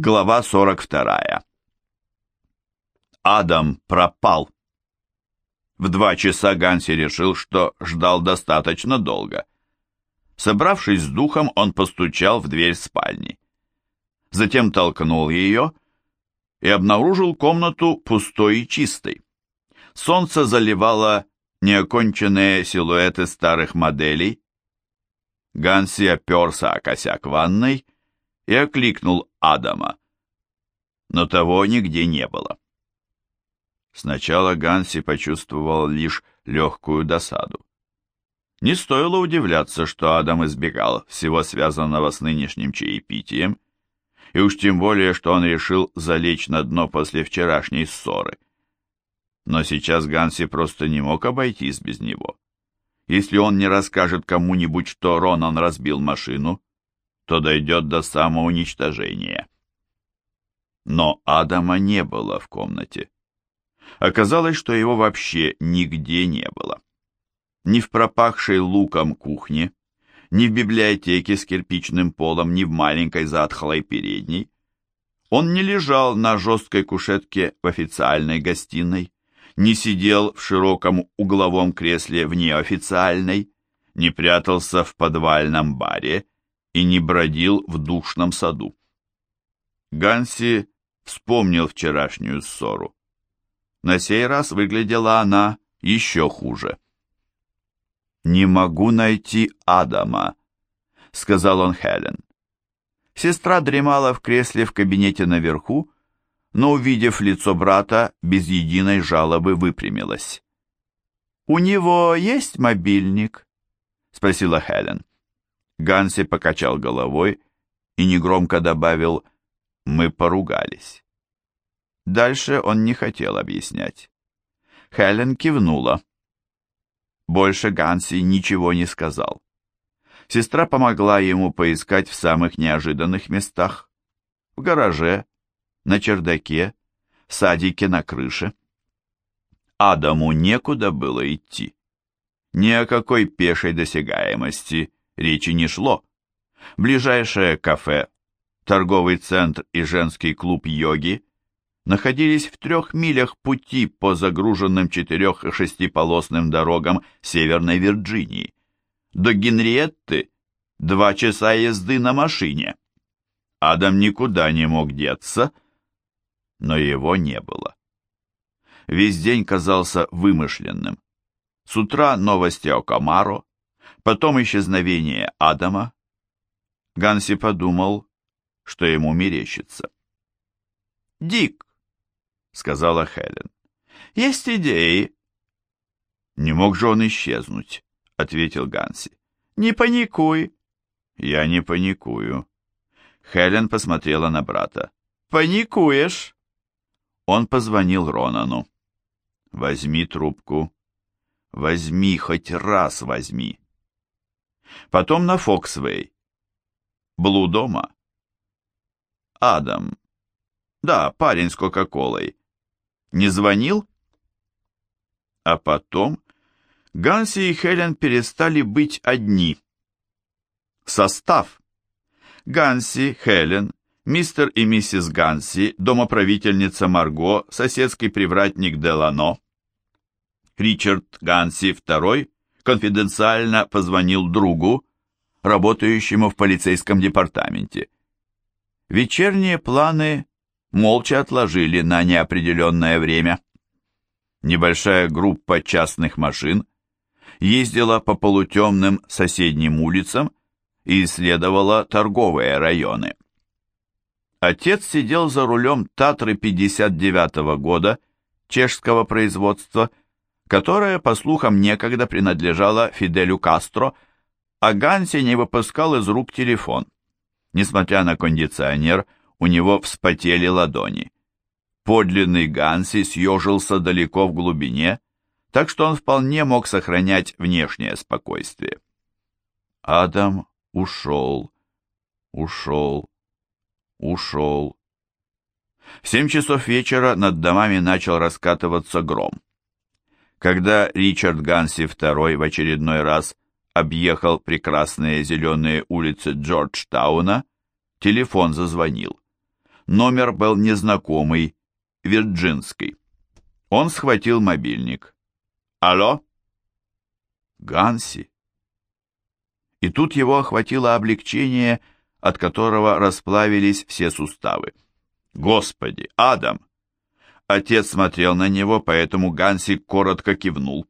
Глава 42. Адам пропал. В два часа Ганси решил, что ждал достаточно долго. Собравшись с духом, он постучал в дверь спальни. Затем толкнул ее и обнаружил комнату пустой и чистой. Солнце заливало неоконченные силуэты старых моделей. Ганси оперся о косяк ванной и окликнул Адама. Но того нигде не было. Сначала Ганси почувствовал лишь легкую досаду. Не стоило удивляться, что Адам избегал всего связанного с нынешним чаепитием, и уж тем более, что он решил залечь на дно после вчерашней ссоры. Но сейчас Ганси просто не мог обойтись без него. Если он не расскажет кому-нибудь, что Ронан разбил машину, то дойдет до самоуничтожения. Но Адама не было в комнате. Оказалось, что его вообще нигде не было. Ни в пропахшей луком кухне, ни в библиотеке с кирпичным полом, ни в маленькой затхлой передней. Он не лежал на жесткой кушетке в официальной гостиной, не сидел в широком угловом кресле в неофициальной, не прятался в подвальном баре и не бродил в душном саду. Ганси вспомнил вчерашнюю ссору. На сей раз выглядела она еще хуже. «Не могу найти Адама», — сказал он Хелен. Сестра дремала в кресле в кабинете наверху, но, увидев лицо брата, без единой жалобы выпрямилась. «У него есть мобильник?» — спросила Хелен. Ганси покачал головой и негромко добавил «Мы поругались». Дальше он не хотел объяснять. Хелен кивнула. Больше Ганси ничего не сказал. Сестра помогла ему поискать в самых неожиданных местах. В гараже, на чердаке, в садике на крыше. Адаму некуда было идти. Ни о какой пешей досягаемости речи не шло. Ближайшее кафе, торговый центр и женский клуб йоги находились в трех милях пути по загруженным четырех- и шестиполосным дорогам Северной Вирджинии. До Генриетты два часа езды на машине. Адам никуда не мог деться, но его не было. Весь день казался вымышленным. С утра новости о Камаро, Потом исчезновение Адама. Ганси подумал, что ему мерещится. «Дик», — сказала Хелен, — «есть идеи». «Не мог же он исчезнуть», — ответил Ганси. «Не паникуй». «Я не паникую». Хелен посмотрела на брата. «Паникуешь?» Он позвонил Ронану. «Возьми трубку. Возьми, хоть раз возьми». Потом на Фоксвей. Блу дома. Адам. Да, парень с Кока-Колой. Не звонил? А потом Ганси и Хелен перестали быть одни. Состав. Ганси, Хелен, мистер и миссис Ганси, домоправительница Марго, соседский привратник Делано, Ричард Ганси II, конфиденциально позвонил другу, работающему в полицейском департаменте. Вечерние планы молча отложили на неопределенное время. Небольшая группа частных машин ездила по полутемным соседним улицам и исследовала торговые районы. Отец сидел за рулем Татры 59 -го года чешского производства которая, по слухам, некогда принадлежала Фиделю Кастро, а Ганси не выпускал из рук телефон. Несмотря на кондиционер, у него вспотели ладони. Подлинный Ганси съежился далеко в глубине, так что он вполне мог сохранять внешнее спокойствие. Адам ушел, ушел, ушел. В семь часов вечера над домами начал раскатываться гром. Когда Ричард Ганси II в очередной раз объехал прекрасные зеленые улицы Джорджтауна, телефон зазвонил. Номер был незнакомый, вирджинский. Он схватил мобильник. «Алло?» «Ганси». И тут его охватило облегчение, от которого расплавились все суставы. «Господи, Адам!» Отец смотрел на него, поэтому Ганси коротко кивнул,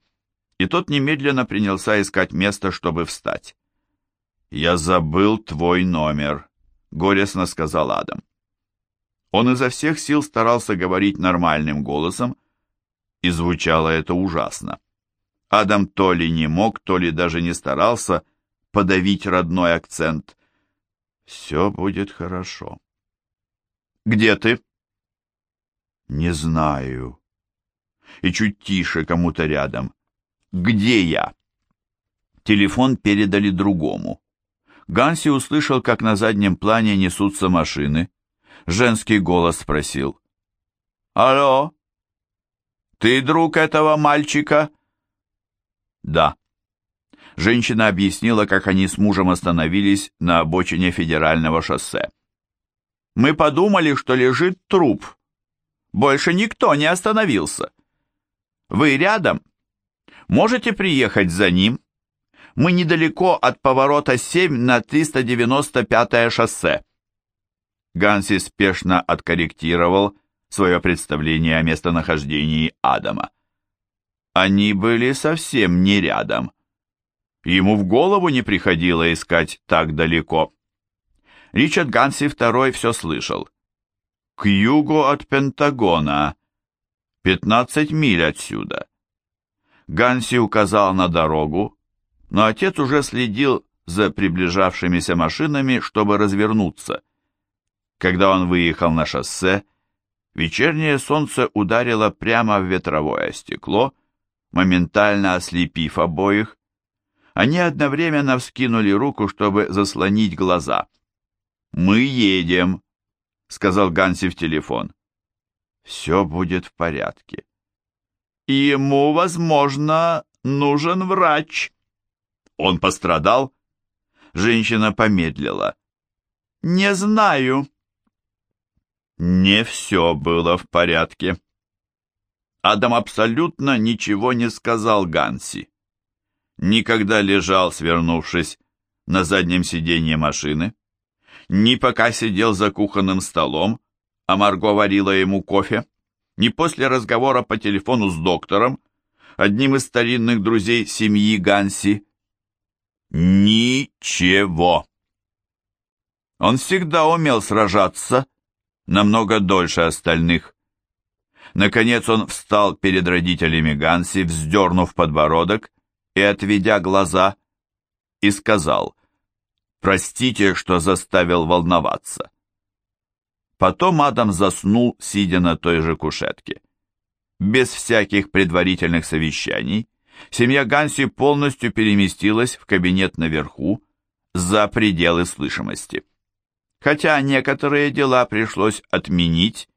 и тот немедленно принялся искать место, чтобы встать. «Я забыл твой номер», — горестно сказал Адам. Он изо всех сил старался говорить нормальным голосом, и звучало это ужасно. Адам то ли не мог, то ли даже не старался подавить родной акцент. «Все будет хорошо». «Где ты?» «Не знаю». И чуть тише кому-то рядом. «Где я?» Телефон передали другому. Ганси услышал, как на заднем плане несутся машины. Женский голос спросил. «Алло? Ты друг этого мальчика?» «Да». Женщина объяснила, как они с мужем остановились на обочине федерального шоссе. «Мы подумали, что лежит труп. Больше никто не остановился. Вы рядом? Можете приехать за ним?» Мы недалеко от поворота 7 на 395-е шоссе. Ганси спешно откорректировал свое представление о местонахождении Адама. Они были совсем не рядом. Ему в голову не приходило искать так далеко. Ричард Ганси II все слышал. К югу от Пентагона, 15 миль отсюда. Ганси указал на дорогу, но отец уже следил за приближавшимися машинами, чтобы развернуться. Когда он выехал на шоссе, вечернее солнце ударило прямо в ветровое стекло, моментально ослепив обоих. Они одновременно вскинули руку, чтобы заслонить глаза. «Мы едем», — сказал Ганси в телефон. «Все будет в порядке». «Ему, возможно, нужен врач», он пострадал? Женщина помедлила. Не знаю. Не все было в порядке. Адам абсолютно ничего не сказал Ганси. Никогда лежал, свернувшись на заднем сиденье машины, ни пока сидел за кухонным столом, а Марго варила ему кофе, ни после разговора по телефону с доктором, одним из старинных друзей семьи Ганси, Ничего. Он всегда умел сражаться намного дольше остальных. Наконец он встал перед родителями Ганси, вздернув подбородок и отведя глаза, и сказал, «Простите, что заставил волноваться». Потом Адам заснул, сидя на той же кушетке. Без всяких предварительных совещаний, семья Ганси полностью переместилась в кабинет наверху, за пределы слышимости. Хотя некоторые дела пришлось отменить,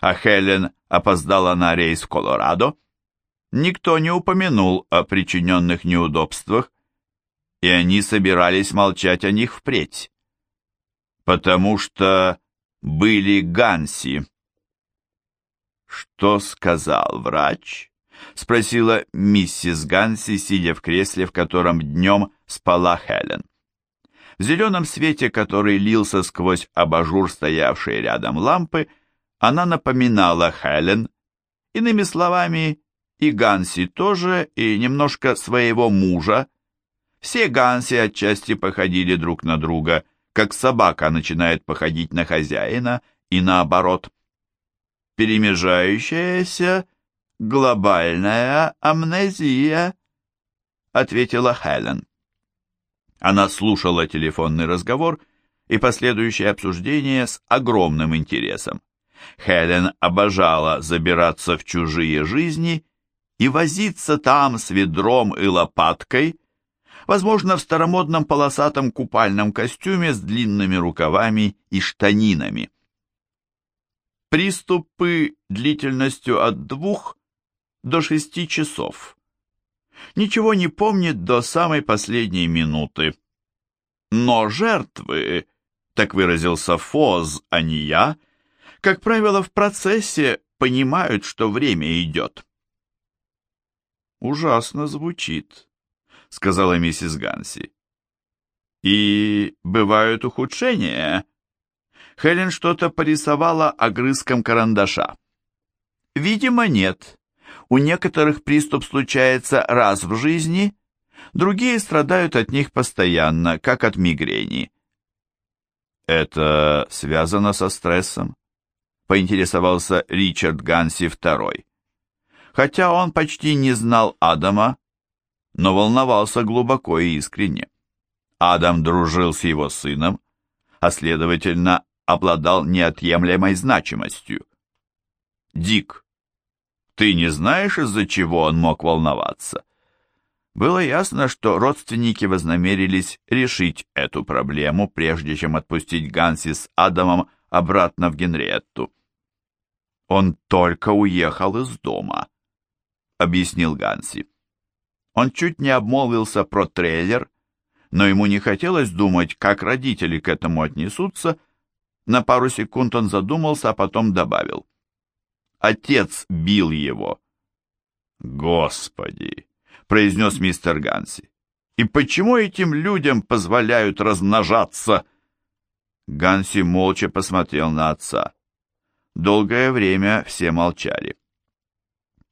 а Хелен опоздала на рейс в Колорадо, никто не упомянул о причиненных неудобствах, и они собирались молчать о них впредь, потому что были Ганси. Что сказал врач? — спросила миссис Ганси, сидя в кресле, в котором днем спала Хелен. В зеленом свете, который лился сквозь абажур, стоявшие рядом лампы, она напоминала Хелен, иными словами, и Ганси тоже, и немножко своего мужа. Все Ганси отчасти походили друг на друга, как собака начинает походить на хозяина, и наоборот. Перемежающаяся глобальная амнезия», — ответила Хелен. Она слушала телефонный разговор и последующее обсуждение с огромным интересом. Хелен обожала забираться в чужие жизни и возиться там с ведром и лопаткой, возможно, в старомодном полосатом купальном костюме с длинными рукавами и штанинами. Приступы длительностью от двух до шести часов. Ничего не помнит до самой последней минуты. Но жертвы, так выразился Фоз, а не я, как правило, в процессе понимают, что время идет. «Ужасно звучит», — сказала миссис Ганси. «И бывают ухудшения?» Хелен что-то порисовала огрызком карандаша. «Видимо, нет. У некоторых приступ случается раз в жизни, другие страдают от них постоянно, как от мигрени». «Это связано со стрессом?» — поинтересовался Ричард Ганси II. Хотя он почти не знал Адама, но волновался глубоко и искренне. Адам дружил с его сыном, а следовательно обладал неотъемлемой значимостью. Дик, ты не знаешь, из-за чего он мог волноваться? Было ясно, что родственники вознамерились решить эту проблему, прежде чем отпустить Ганси с Адамом обратно в Генриетту. «Он только уехал из дома», — объяснил Ганси. Он чуть не обмолвился про трейлер, но ему не хотелось думать, как родители к этому отнесутся. На пару секунд он задумался, а потом добавил. Отец бил его. «Господи!» — произнес мистер Ганси. «И почему этим людям позволяют размножаться?» Ганси молча посмотрел на отца. Долгое время все молчали.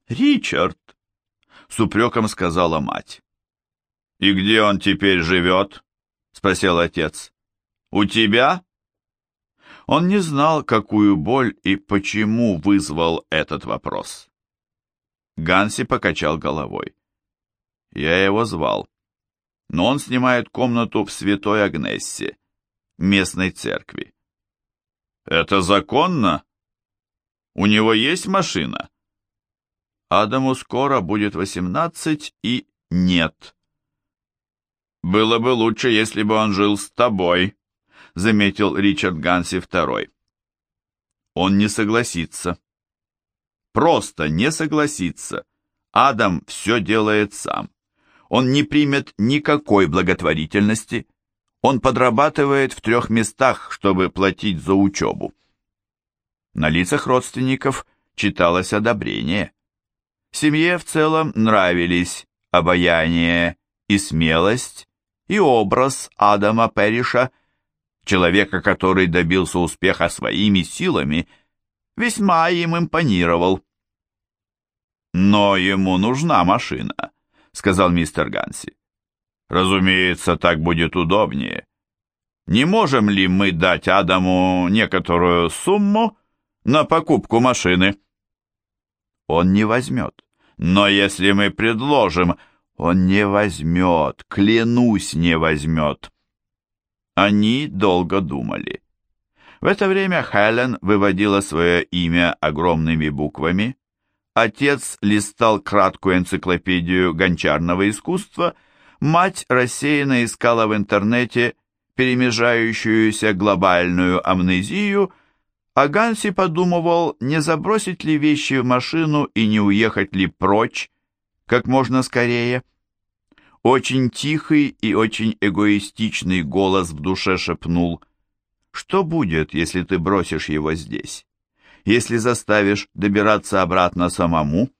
«Ричард!» — с упреком сказала мать. «И где он теперь живет?» — спросил отец. «У тебя?» Он не знал, какую боль и почему вызвал этот вопрос. Ганси покачал головой. «Я его звал, но он снимает комнату в Святой Агнессе, местной церкви». «Это законно? У него есть машина?» Адаму скоро будет восемнадцать и нет. «Было бы лучше, если бы он жил с тобой», — заметил Ричард Ганси II. «Он не согласится. Просто не согласится. Адам все делает сам. Он не примет никакой благотворительности. Он подрабатывает в трех местах, чтобы платить за учебу». На лицах родственников читалось одобрение. Семье в целом нравились обаяние и смелость, и образ Адама Перриша, человека, который добился успеха своими силами, весьма им импонировал. «Но ему нужна машина», — сказал мистер Ганси. «Разумеется, так будет удобнее. Не можем ли мы дать Адаму некоторую сумму на покупку машины?» «Он не возьмет. Но если мы предложим...» Он не возьмет, клянусь, не возьмет. Они долго думали. В это время Хелен выводила свое имя огромными буквами. Отец листал краткую энциклопедию гончарного искусства, мать рассеянно искала в интернете перемежающуюся глобальную амнезию, а Ганси подумывал, не забросить ли вещи в машину и не уехать ли прочь, как можно скорее. Очень тихий и очень эгоистичный голос в душе шепнул, «Что будет, если ты бросишь его здесь? Если заставишь добираться обратно самому?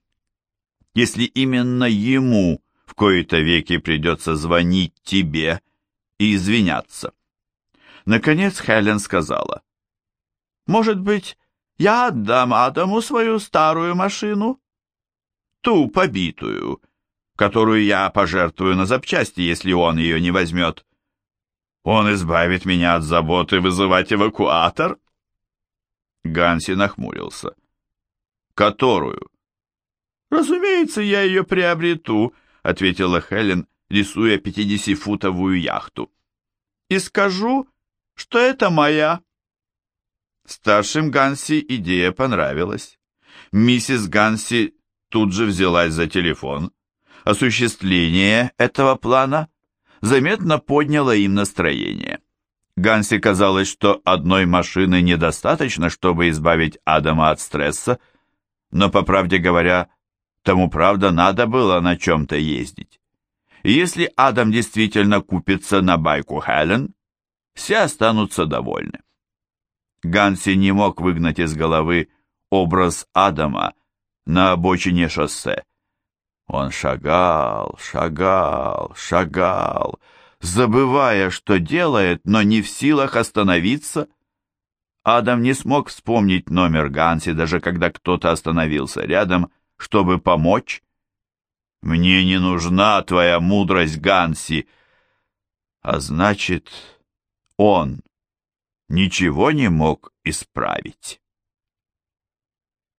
Если именно ему в кои-то веки придется звонить тебе и извиняться?» Наконец Хелен сказала, «Может быть, я отдам Адаму свою старую машину?» ту побитую, которую я пожертвую на запчасти, если он ее не возьмет. Он избавит меня от заботы вызывать эвакуатор?» Ганси нахмурился. «Которую?» «Разумеется, я ее приобрету», — ответила Хелен, рисуя пятидесятифутовую яхту. «И скажу, что это моя». Старшим Ганси идея понравилась. Миссис Ганси тут же взялась за телефон. Осуществление этого плана заметно подняло им настроение. Ганси казалось, что одной машины недостаточно, чтобы избавить Адама от стресса, но, по правде говоря, тому правда надо было на чем-то ездить. Если Адам действительно купится на байку Хелен, все останутся довольны. Ганси не мог выгнать из головы образ Адама на обочине шоссе. Он шагал, шагал, шагал, забывая, что делает, но не в силах остановиться. Адам не смог вспомнить номер Ганси, даже когда кто-то остановился рядом, чтобы помочь. «Мне не нужна твоя мудрость, Ганси!» А значит, он ничего не мог исправить.